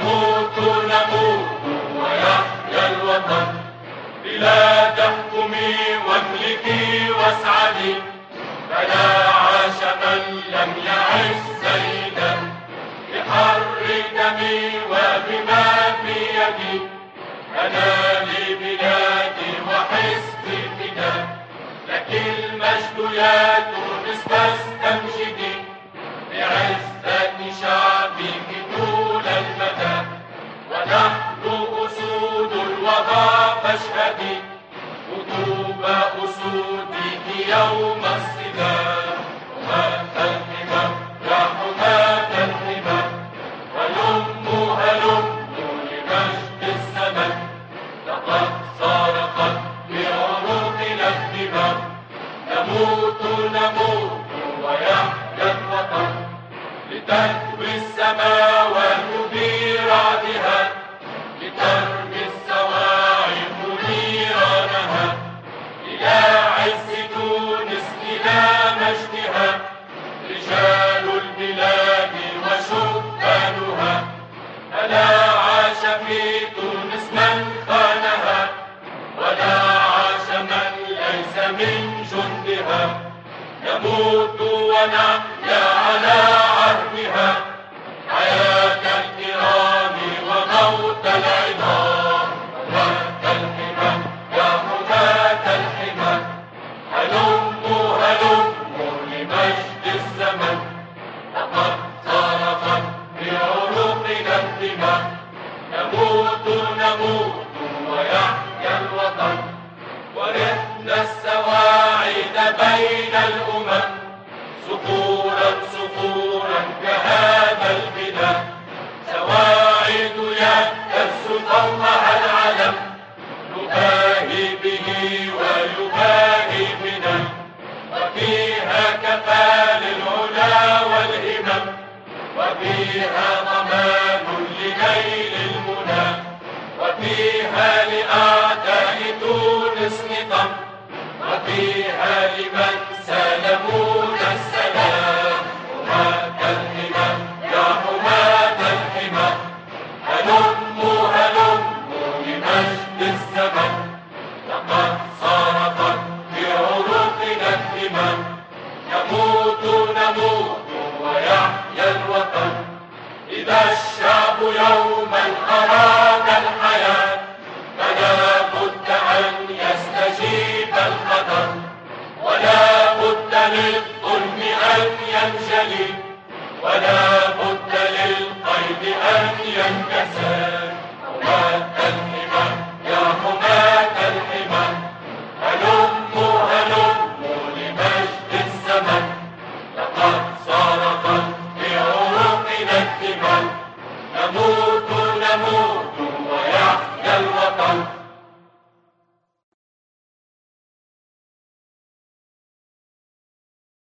نموت نموت ويحيا الوطن. بلا تحكمي واملكي واسعدي. فلا عاش من لم يعش سيدا بحر دمي وبما في يدي. أنا لبلادي وحزبي فدا لك المجد يا تونس تستمجدي بعزة شعبي فاشهدي قطوب أسودك يوم الصدام ومات الحمى يا حماة الحمى هلموا هلموا لمجد الزمن لقد صارخت بعروقنا الدماء نموت نموت ويحيا الوطن لتكوي السماوات نموت ونحيا على عهدها حياة الكرام وموت العظام. حماة الحمى يا حماة الحمى هلموا هلموا لمجد الزمن لقد صرخت بعروقنا الدماء نموت نموت ويحيا الوطن. ورثنا السواعد بين الأمم صخورا صخورا كهذا البناء سواعد يهتز فوقها العلم نباهي به ويباهي بنا. وفيها كفى للعلا والهمم وفيها ضمان لنيل المنى. وفيها لأعداء تونس نظام وفيها لمن الوطن إذا الشعب يوما أراد الحياة فلا بد أن يستجيب القدر ولا بد للظلم أن ينجلي. ولا بد للقيد أن ينكسر. on.